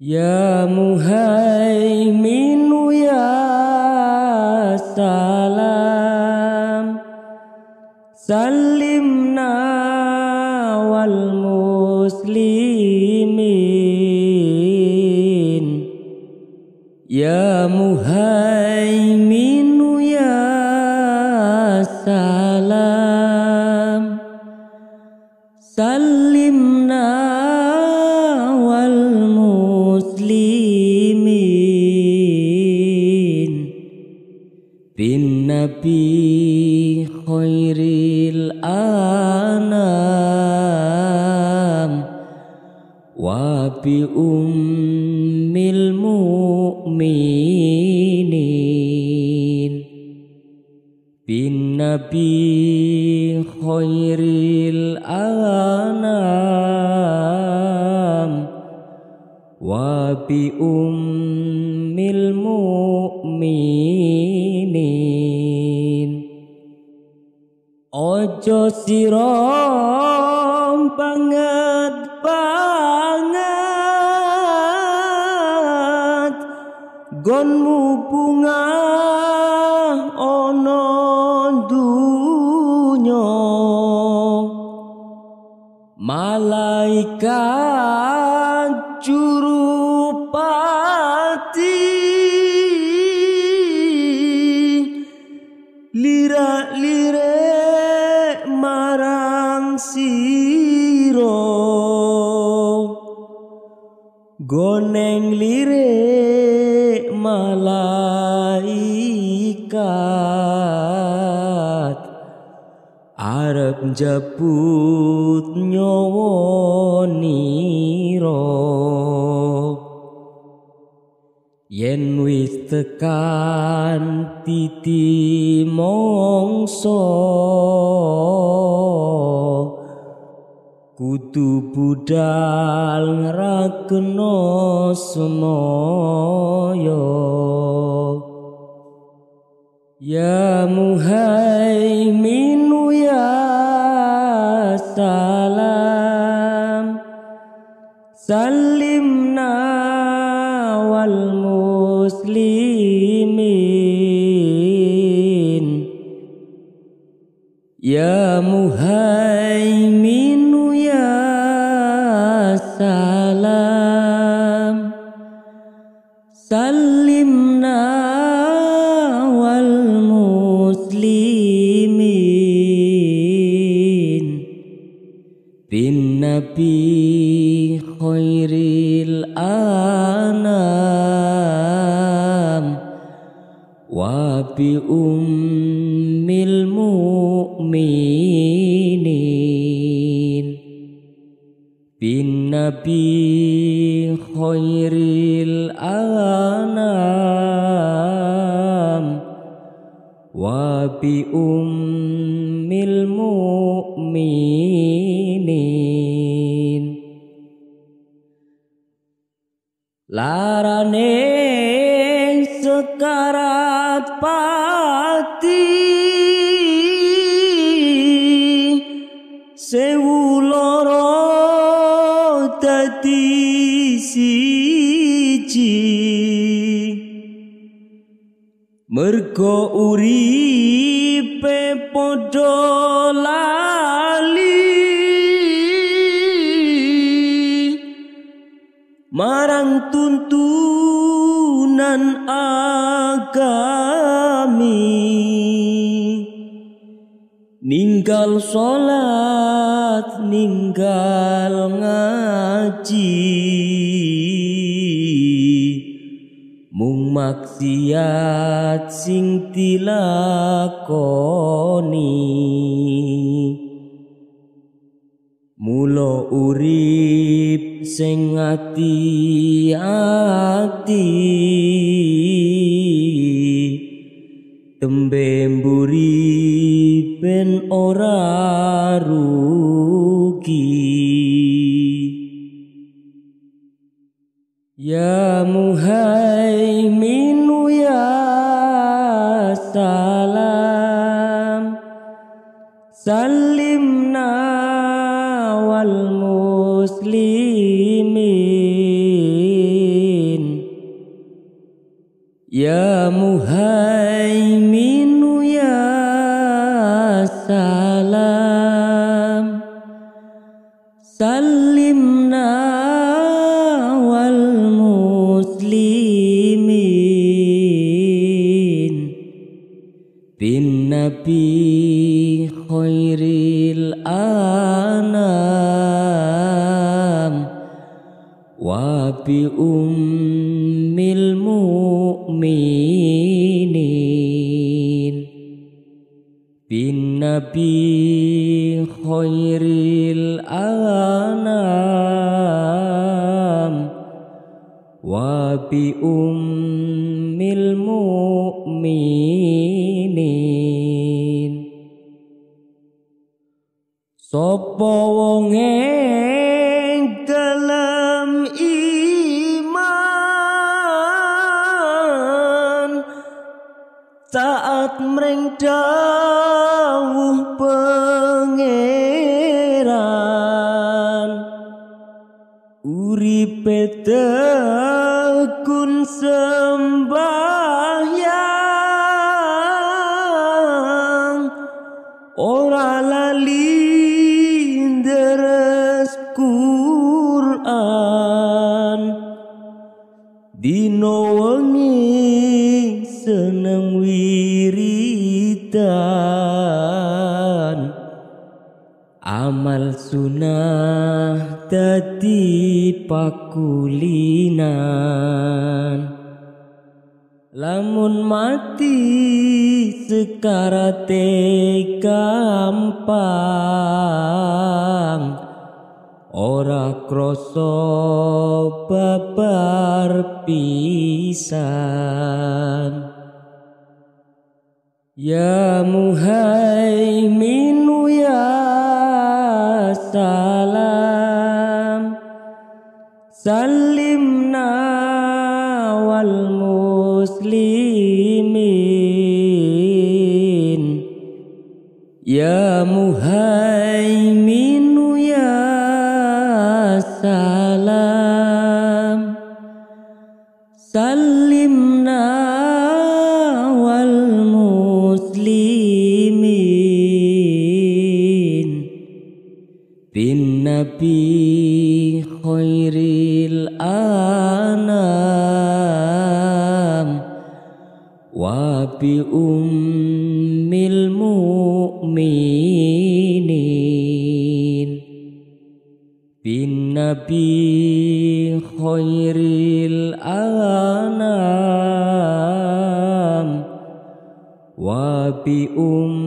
يا مهيمن يا سلام سلمنا والمسلمين يا مهيمن Bumi ilmu muminin binabill khairil alam wabi umil mu muminin ojo si rompang gonmu bunga ono dunyo malaikat jujur malaikat arep Jabut nyawa niro yen wis tekan titi mongso kutu budal ngrakena semaya يا مهيمن يا سلام سلمنا والمسلمين يا مهيمن وبأم المؤمنين بالنبي خير الأنام وبأم المؤمنين larane sekarang pati seuloro dadi siji mergo uripe padha marang tuntunan agama Ninggal sholat, ninggal ngaji Mung maksiat sing dilakoni Mula urip sing ati-ati Tembembu ben ora rugi Ya muhaimin ya salam Salimna wal muslimin Ya muhaimin سلام سلمنا والمسلمين بالنبي خير الأنام وبأم المؤمنين nabi khairil anam wa bi ummil mu'minin sapa wong dalam iman taat mrengdah بتاكن ساعة dadi pakulinan lamun mati sekarate gampang ora kroso babar pisan Ya muhaimin ya sa سلمنا والمسلمين يا مهيمن يا سلام سلمنا الأنام وبأم المؤمنين بالنبي خير الأنام وبأم